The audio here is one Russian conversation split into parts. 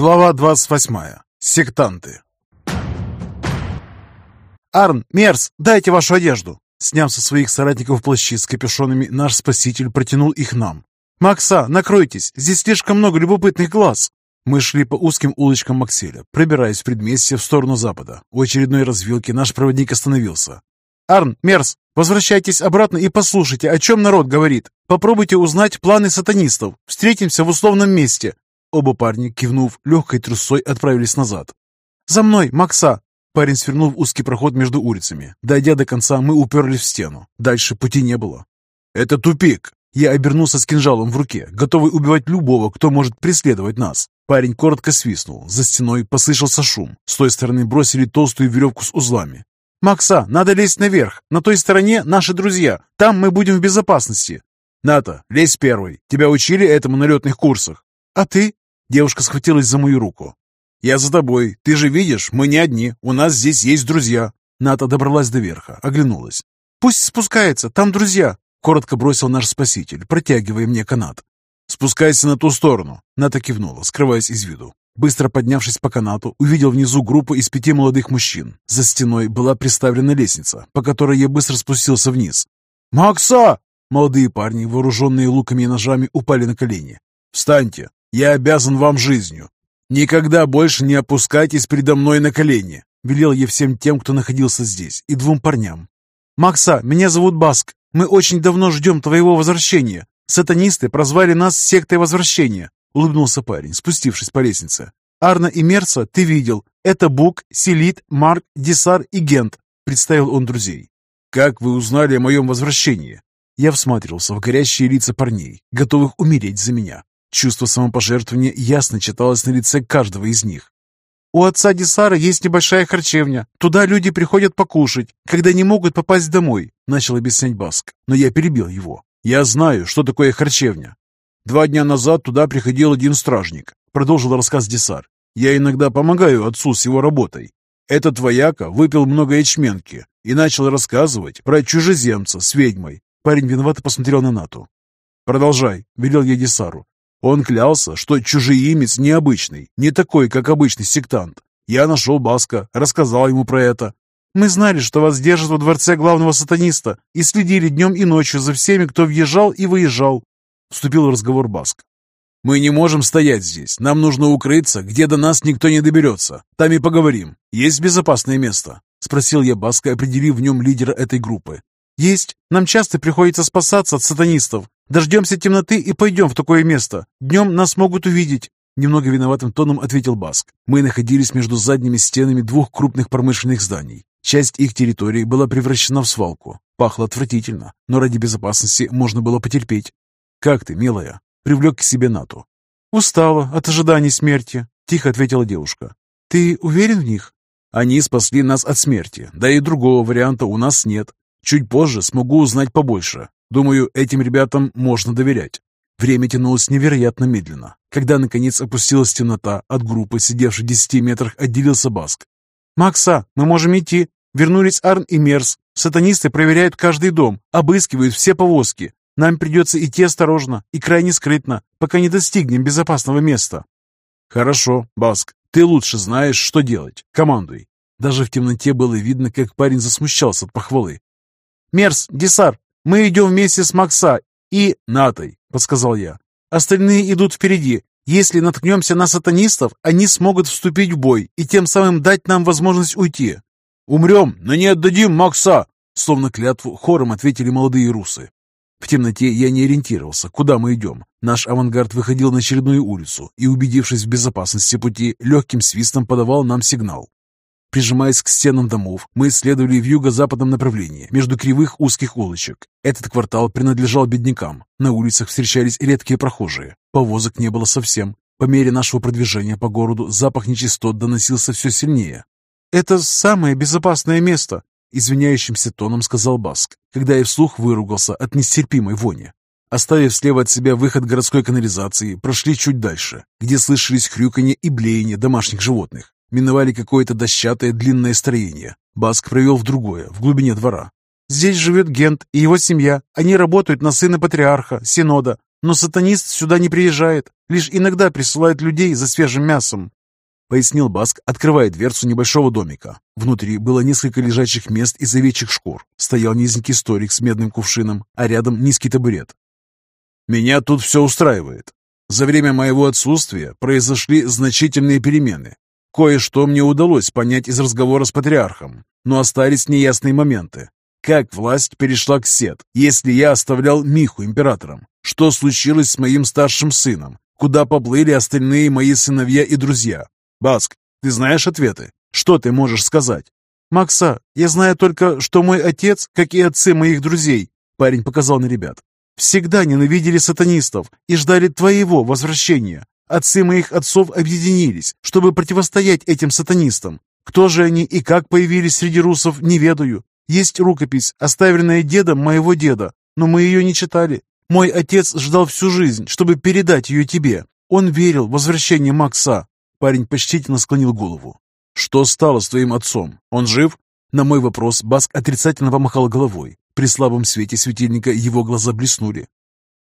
Глава 28. Сектанты. «Арн, Мерс, дайте вашу одежду!» Сняв со своих соратников плащи с капюшонами, наш спаситель протянул их нам. «Макса, накройтесь, здесь слишком много любопытных глаз!» Мы шли по узким улочкам Макселя, пробираясь в предместье в сторону запада. У очередной развилки наш проводник остановился. «Арн, Мерс, возвращайтесь обратно и послушайте, о чем народ говорит. Попробуйте узнать планы сатанистов. Встретимся в условном месте». Оба парня, кивнув, легкой трусой отправились назад. «За мной, Макса!» Парень свернул в узкий проход между улицами. Дойдя до конца, мы уперлись в стену. Дальше пути не было. «Это тупик!» Я обернулся с кинжалом в руке, готовый убивать любого, кто может преследовать нас. Парень коротко свистнул. За стеной послышался шум. С той стороны бросили толстую веревку с узлами. «Макса, надо лезть наверх. На той стороне наши друзья. Там мы будем в безопасности». «Ната, лезь первый. Тебя учили этому на летных курсах». «А ты?» Девушка схватилась за мою руку. «Я за тобой. Ты же видишь, мы не одни. У нас здесь есть друзья». Ната добралась до верха, оглянулась. «Пусть спускается, там друзья», — коротко бросил наш спаситель, протягивая мне канат. «Спускайся на ту сторону!» Ната кивнула, скрываясь из виду. Быстро поднявшись по канату, увидел внизу группу из пяти молодых мужчин. За стеной была приставлена лестница, по которой я быстро спустился вниз. «Макса!» Молодые парни, вооруженные луками и ножами, упали на колени. «Встаньте! Я обязан вам жизнью! Никогда больше не опускайтесь передо мной на колени!» Велел я всем тем, кто находился здесь, и двум парням. «Макса, меня зовут Баск. Мы очень давно ждем твоего возвращения. Сатанисты прозвали нас сектой возвращения», — улыбнулся парень, спустившись по лестнице. «Арна и Мерса ты видел. Это Бук, Селит, Марк, Десар и Гент», — представил он друзей. «Как вы узнали о моем возвращении?» Я всматривался в горящие лица парней, готовых умереть за меня. Чувство самопожертвования ясно читалось на лице каждого из них. «У отца Десара есть небольшая харчевня. Туда люди приходят покушать, когда не могут попасть домой», — начал объяснять Баск, но я перебил его. «Я знаю, что такое харчевня. Два дня назад туда приходил один стражник», — продолжил рассказ Десар. «Я иногда помогаю отцу с его работой. Этот вояка выпил много ячменки и начал рассказывать про чужеземца с ведьмой. Парень виновато посмотрел на Нату. «Продолжай», — велел я Десару. Он клялся, что чужеимец необычный, не такой, как обычный сектант. Я нашел Баска, рассказал ему про это. Мы знали, что вас держат во дворце главного сатаниста и следили днем и ночью за всеми, кто въезжал и выезжал. Вступил в разговор Баск. «Мы не можем стоять здесь. Нам нужно укрыться, где до нас никто не доберется. Там и поговорим. Есть безопасное место?» Спросил я Баска, определив в нем лидера этой группы. «Есть. Нам часто приходится спасаться от сатанистов. Дождемся темноты и пойдем в такое место. Днем нас могут увидеть». Немного виноватым тоном ответил Баск. Мы находились между задними стенами двух крупных промышленных зданий. Часть их территории была превращена в свалку. Пахло отвратительно, но ради безопасности можно было потерпеть. «Как ты, милая?» — привлек к себе Нату. «Устала от ожидания смерти», — тихо ответила девушка. «Ты уверен в них?» «Они спасли нас от смерти, да и другого варианта у нас нет. Чуть позже смогу узнать побольше. Думаю, этим ребятам можно доверять». Время тянулось невероятно медленно. Когда, наконец, опустилась темнота, от группы, сидевшей в десяти метрах, отделился Баск. «Макса, мы можем идти. Вернулись Арн и Мерс. Сатанисты проверяют каждый дом, обыскивают все повозки. Нам придется идти осторожно и крайне скрытно, пока не достигнем безопасного места». «Хорошо, Баск, ты лучше знаешь, что делать. Командуй». Даже в темноте было видно, как парень засмущался от похвалы. «Мерс, Десар, мы идем вместе с Макса и Натой», — подсказал я. «Остальные идут впереди. Если наткнемся на сатанистов, они смогут вступить в бой и тем самым дать нам возможность уйти. «Умрем, но не отдадим Макса!» Словно клятву хором ответили молодые русы. В темноте я не ориентировался, куда мы идем. Наш авангард выходил на очередную улицу и, убедившись в безопасности пути, легким свистом подавал нам сигнал. Прижимаясь к стенам домов, мы исследовали в юго-западном направлении, между кривых узких улочек. Этот квартал принадлежал беднякам. На улицах встречались редкие прохожие. Повозок не было совсем. По мере нашего продвижения по городу запах нечистот доносился все сильнее. «Это самое безопасное место», — извиняющимся тоном сказал Баск, когда я вслух выругался от нестерпимой вони. Оставив слева от себя выход городской канализации, прошли чуть дальше, где слышались хрюканье и блеяние домашних животных. Миновали какое-то дощатое длинное строение. Баск провел в другое, в глубине двора. «Здесь живет Гент и его семья. Они работают на сына патриарха, Синода. но сатанист сюда не приезжает, лишь иногда присылает людей за свежим мясом пояснил Баск, открывая дверцу небольшого домика. Внутри было несколько лежачих мест из овечьих шкур. Стоял низенький столик с медным кувшином, а рядом низкий табурет. «Меня тут все устраивает. За время моего отсутствия произошли значительные перемены. Кое-что мне удалось понять из разговора с патриархом, но остались неясные моменты. Как власть перешла к Сет, если я оставлял Миху императором? Что случилось с моим старшим сыном? Куда поплыли остальные мои сыновья и друзья? «Баск, ты знаешь ответы? Что ты можешь сказать?» «Макса, я знаю только, что мой отец, как и отцы моих друзей», парень показал на ребят, «всегда ненавидели сатанистов и ждали твоего возвращения. Отцы моих отцов объединились, чтобы противостоять этим сатанистам. Кто же они и как появились среди русов, не ведаю. Есть рукопись, оставленная дедом моего деда, но мы ее не читали. Мой отец ждал всю жизнь, чтобы передать ее тебе. Он верил в возвращение Макса, Парень почтительно склонил голову. «Что стало с твоим отцом? Он жив?» На мой вопрос Баск отрицательно помахал головой. При слабом свете светильника его глаза блеснули.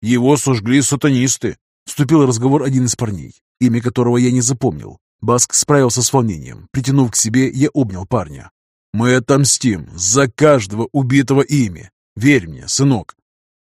«Его сожгли сатанисты!» Вступил разговор один из парней, имя которого я не запомнил. Баск справился с волнением. Притянув к себе, я обнял парня. «Мы отомстим за каждого убитого ими. Верь мне, сынок».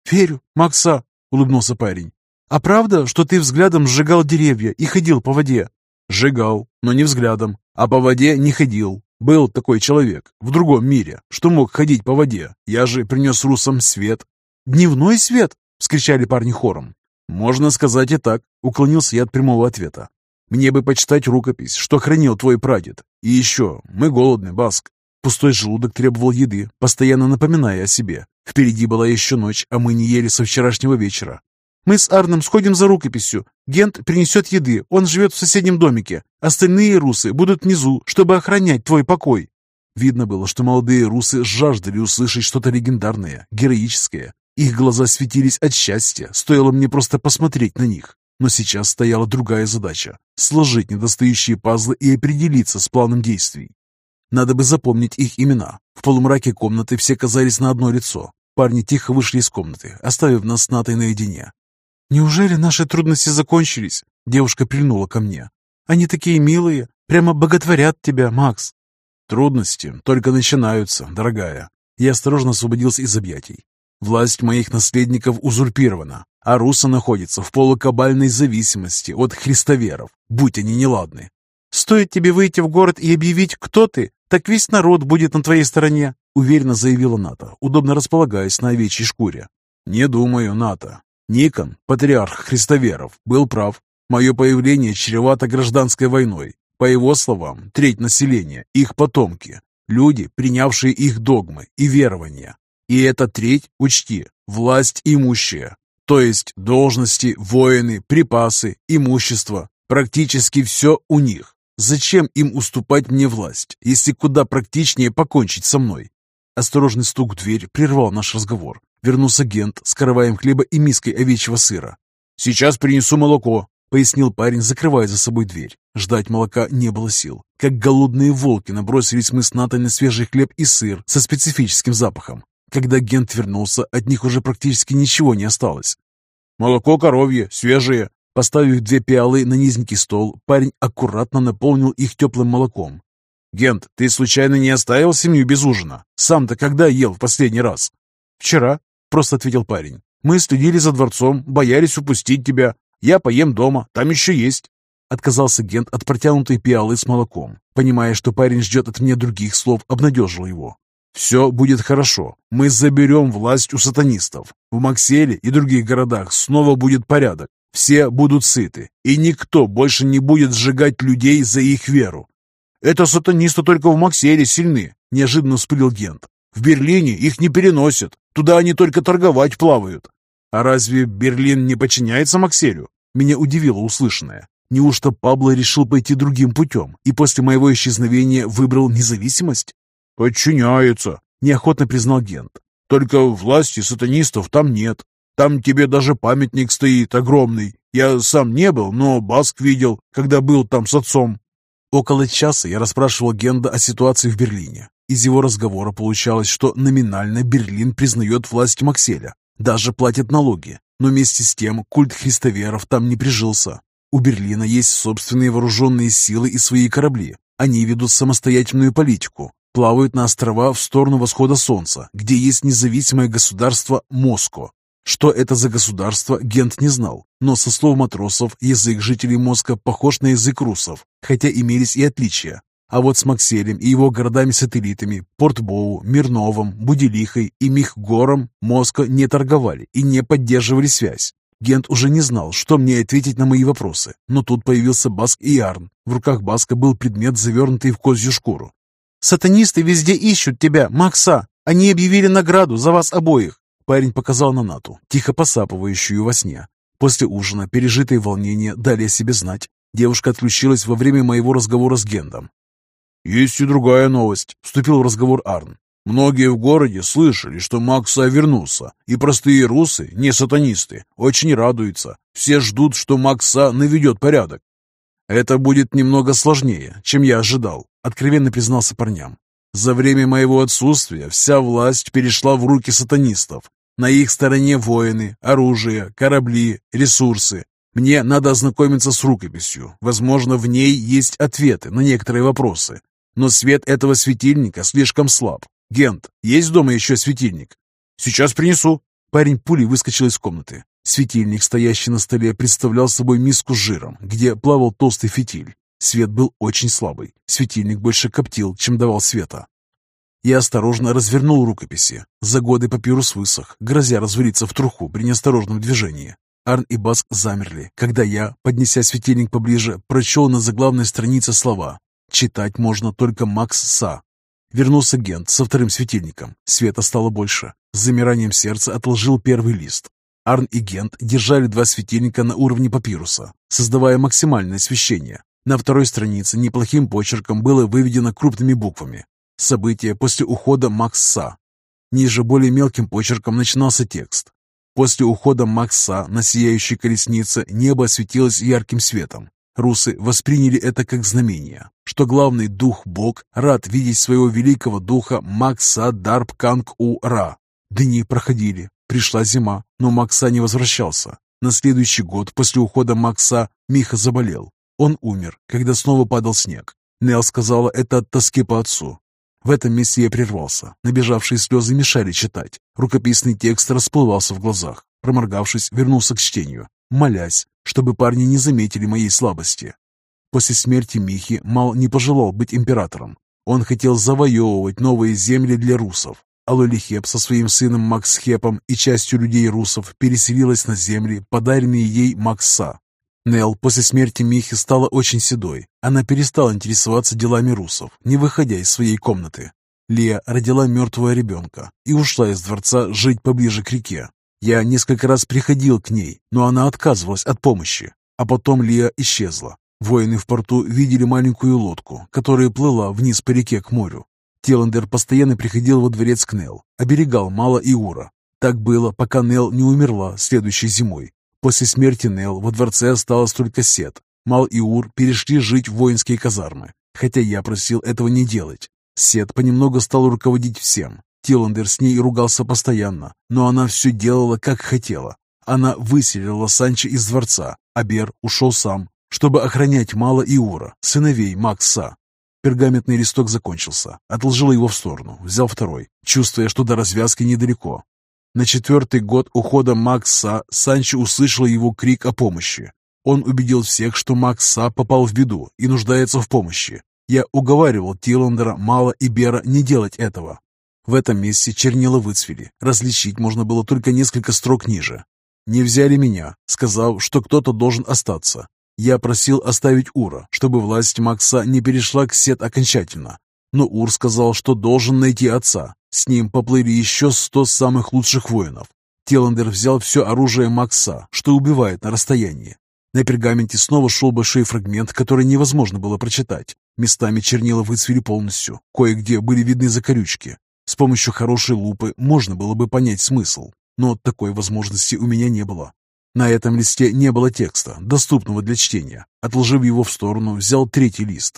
«Верю, Макса», — улыбнулся парень. «А правда, что ты взглядом сжигал деревья и ходил по воде?» Сжигал, но не взглядом, а по воде не ходил. Был такой человек в другом мире, что мог ходить по воде. Я же принес русам свет. «Дневной свет!» — вскричали парни хором. «Можно сказать и так», — уклонился я от прямого ответа. «Мне бы почитать рукопись, что хранил твой прадед. И еще, мы голодны, Баск». Пустой желудок требовал еды, постоянно напоминая о себе. Впереди была еще ночь, а мы не ели со вчерашнего вечера. Мы с Арном сходим за рукописью. Гент принесет еды, он живет в соседнем домике. Остальные русы будут внизу, чтобы охранять твой покой». Видно было, что молодые русы жаждали услышать что-то легендарное, героическое. Их глаза светились от счастья, стоило мне просто посмотреть на них. Но сейчас стояла другая задача – сложить недостающие пазлы и определиться с планом действий. Надо бы запомнить их имена. В полумраке комнаты все казались на одно лицо. Парни тихо вышли из комнаты, оставив нас с Натой наедине. «Неужели наши трудности закончились?» Девушка прильнула ко мне. «Они такие милые, прямо боготворят тебя, Макс». «Трудности только начинаются, дорогая». Я осторожно освободился из объятий. Власть моих наследников узурпирована, а Руса находится в полукабальной зависимости от христоверов, будь они неладны. «Стоит тебе выйти в город и объявить, кто ты, так весь народ будет на твоей стороне», уверенно заявила Ната, удобно располагаясь на овечьей шкуре. «Не думаю, Ната. Никон, патриарх христоверов, был прав. Мое появление чревато гражданской войной. По его словам, треть населения – их потомки, люди, принявшие их догмы и верования. И эта треть, учти, власть имущая, то есть должности, воины, припасы, имущество, практически все у них. Зачем им уступать мне власть, если куда практичнее покончить со мной? Осторожный стук в дверь прервал наш разговор. Вернулся Гент с караваем хлеба и миской овечьего сыра. «Сейчас принесу молоко», — пояснил парень, закрывая за собой дверь. Ждать молока не было сил. Как голодные волки набросились мы с Натой на свежий хлеб и сыр со специфическим запахом. Когда Гент вернулся, от них уже практически ничего не осталось. «Молоко коровье, свежее!» Поставив две пиалы на низенький стол, парень аккуратно наполнил их теплым молоком. «Гент, ты случайно не оставил семью без ужина? Сам-то когда ел в последний раз?» «Вчера», просто ответил парень. «Мы следили за дворцом, боялись упустить тебя. Я поем дома, там еще есть». Отказался Гент от протянутой пиалы с молоком. Понимая, что парень ждет от меня других слов, обнадежил его. «Все будет хорошо. Мы заберем власть у сатанистов. В Макселе и других городах снова будет порядок. Все будут сыты, и никто больше не будет сжигать людей за их веру. Это сатанисты только в Макселе сильны», — неожиданно вспылил Гент. «В Берлине их не переносят. Туда они только торговать плавают. А разве Берлин не подчиняется Макселю? Меня удивило услышанное. Неужто Пабло решил пойти другим путем и после моего исчезновения выбрал независимость? «Подчиняется», — неохотно признал Гент. «Только власти сатанистов там нет. Там тебе даже памятник стоит огромный. Я сам не был, но Баск видел, когда был там с отцом». Около часа я расспрашивал Генда о ситуации в Берлине. Из его разговора получалось, что номинально Берлин признает власть Макселя, даже платит налоги, но вместе с тем культ христоверов там не прижился. У Берлина есть собственные вооруженные силы и свои корабли. Они ведут самостоятельную политику, плавают на острова в сторону восхода солнца, где есть независимое государство Моско. Что это за государство, Гент не знал, но со слов матросов язык жителей Моска похож на язык русов, хотя имелись и отличия. А вот с Макселем и его городами-сателлитами Портбоу, Мирновым, Будилихой и Михгором Моска не торговали и не поддерживали связь. Гент уже не знал, что мне ответить на мои вопросы, но тут появился Баск и Ярн. В руках Баска был предмет, завернутый в козью шкуру. «Сатанисты везде ищут тебя, Макса! Они объявили награду за вас обоих!» Парень показал на Нату, тихо посапывающую во сне. После ужина пережитые волнения дали о себе знать. Девушка отключилась во время моего разговора с Гендом. «Есть и другая новость», — вступил в разговор Арн. «Многие в городе слышали, что Макса вернулся, и простые русы, не сатанисты, очень радуются. Все ждут, что Макса наведет порядок». «Это будет немного сложнее, чем я ожидал», — откровенно признался парням. «За время моего отсутствия вся власть перешла в руки сатанистов. На их стороне воины, оружие, корабли, ресурсы. Мне надо ознакомиться с рукописью. Возможно, в ней есть ответы на некоторые вопросы. Но свет этого светильника слишком слаб. Гент, есть дома еще светильник? Сейчас принесу. Парень пулей выскочил из комнаты. Светильник, стоящий на столе, представлял собой миску с жиром, где плавал толстый фитиль. Свет был очень слабый. Светильник больше коптил, чем давал света. Я осторожно развернул рукописи. За годы папирус высох, грозя развалиться в труху при неосторожном движении. Арн и Баск замерли, когда я, поднеся светильник поближе, прочел на заглавной странице слова Читать можно только Макс Са. Вернулся Гент со вторым светильником. Света стало больше. С замиранием сердца отложил первый лист. Арн и Гент держали два светильника на уровне папируса, создавая максимальное освещение. На второй странице неплохим почерком было выведено крупными буквами. Событие после ухода Макса. Ниже более мелким почерком начинался текст. После ухода Макса на сияющей колеснице небо осветилось ярким светом. Русы восприняли это как знамение, что главный дух-бог рад видеть своего великого духа Макса Дарб Канг У-Ра. Дни проходили, пришла зима, но Макса не возвращался. На следующий год после ухода Макса Миха заболел. Он умер, когда снова падал снег. Нел сказала это от тоски по отцу. В этом месте я прервался. Набежавшие слезы мешали читать. Рукописный текст расплывался в глазах. Проморгавшись, вернулся к чтению молясь, чтобы парни не заметили моей слабости. После смерти Михи Мал не пожелал быть императором. Он хотел завоевывать новые земли для русов. А Лолихеп со своим сыном Максхепом и частью людей русов переселилась на земли, подаренные ей Макса. Нел после смерти Михи стала очень седой. Она перестала интересоваться делами русов, не выходя из своей комнаты. Лия родила мертвого ребенка и ушла из дворца жить поближе к реке. Я несколько раз приходил к ней, но она отказывалась от помощи. А потом Лия исчезла. Воины в порту видели маленькую лодку, которая плыла вниз по реке к морю. Теландер постоянно приходил во дворец к Нел, оберегал Мала и Ура. Так было, пока Нел не умерла следующей зимой. После смерти Нел во дворце осталось только Сет. Мал и Ур перешли жить в воинские казармы, хотя я просил этого не делать. Сет понемногу стал руководить всем, Тиландер с ней ругался постоянно, но она все делала, как хотела. Она выселила Санчо из дворца, а Бер ушел сам, чтобы охранять Мала и Ура, сыновей Макса. Пергаментный листок закончился. Отложил его в сторону, взял второй, чувствуя, что до развязки недалеко. На четвертый год ухода Макса Санчо услышал его крик о помощи. Он убедил всех, что Макса попал в беду и нуждается в помощи. Я уговаривал Тиландера, Мала и Бера не делать этого, в этом месте чернила выцвели. Различить можно было только несколько строк ниже. Не взяли меня, сказав, что кто-то должен остаться. Я просил оставить Ура, чтобы власть Макса не перешла к Сет окончательно. Но Ур сказал, что должен найти отца. С ним поплыли еще сто самых лучших воинов. Теландер взял все оружие Макса, что убивает на расстоянии. На пергаменте снова шел большой фрагмент, который невозможно было прочитать. Местами чернила выцвели полностью, кое-где были видны закорючки. С помощью хорошей лупы можно было бы понять смысл, но такой возможности у меня не было. На этом листе не было текста, доступного для чтения. Отложив его в сторону, взял третий лист.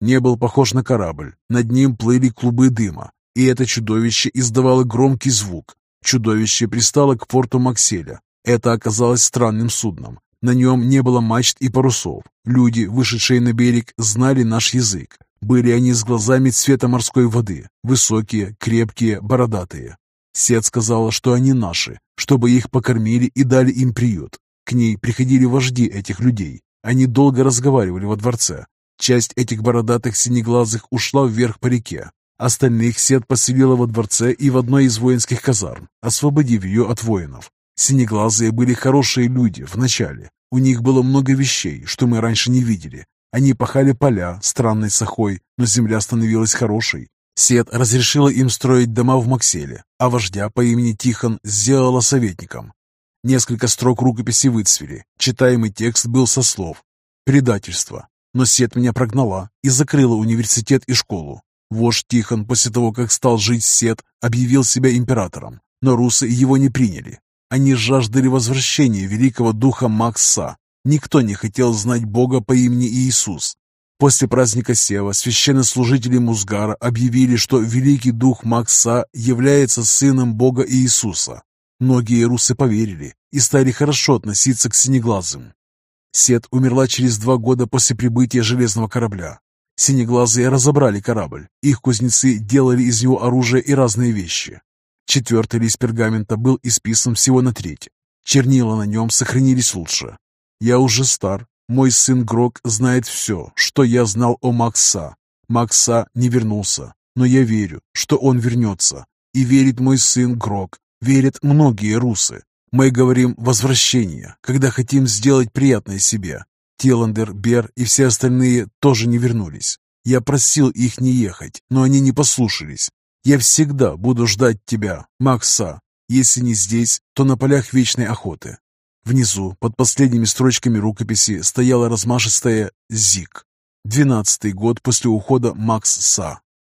Не был похож на корабль. Над ним плыли клубы дыма, и это чудовище издавало громкий звук. Чудовище пристало к порту Макселя. Это оказалось странным судном. На нем не было мачт и парусов. Люди, вышедшие на берег, знали наш язык. Были они с глазами цвета морской воды, высокие, крепкие, бородатые. Сет сказала, что они наши, чтобы их покормили и дали им приют. К ней приходили вожди этих людей. Они долго разговаривали во дворце. Часть этих бородатых синеглазых ушла вверх по реке. Остальных Сет поселила во дворце и в одной из воинских казарм, освободив ее от воинов. Синеглазые были хорошие люди вначале. У них было много вещей, что мы раньше не видели. Они пахали поля странной сахой, но земля становилась хорошей. Сет разрешила им строить дома в Макселе, а вождя по имени Тихон сделала советником. Несколько строк рукописи выцвели. Читаемый текст был со слов «Предательство». Но Сет меня прогнала и закрыла университет и школу. Вождь Тихон после того, как стал жить Сет, объявил себя императором, но русы его не приняли. Они жаждали возвращения великого духа Макса. Никто не хотел знать Бога по имени Иисус. После праздника Сева священнослужители Музгара объявили, что великий дух Макса является сыном Бога Иисуса. Многие русы поверили и стали хорошо относиться к синеглазым. Сет умерла через два года после прибытия железного корабля. Синеглазые разобрали корабль. Их кузнецы делали из него оружие и разные вещи. Четвертый лист пергамента был исписан всего на треть. Чернила на нем сохранились лучше. Я уже стар. Мой сын Грок знает все, что я знал о Макса. Макса не вернулся, но я верю, что он вернется. И верит мой сын Грок, верят многие русы. Мы говорим «возвращение», когда хотим сделать приятное себе. Тиландер, Бер и все остальные тоже не вернулись. Я просил их не ехать, но они не послушались. Я всегда буду ждать тебя, Макса. Если не здесь, то на полях вечной охоты. Внизу, под последними строчками рукописи, стояла размашистая «ЗИК». Двенадцатый год после ухода Макс Са.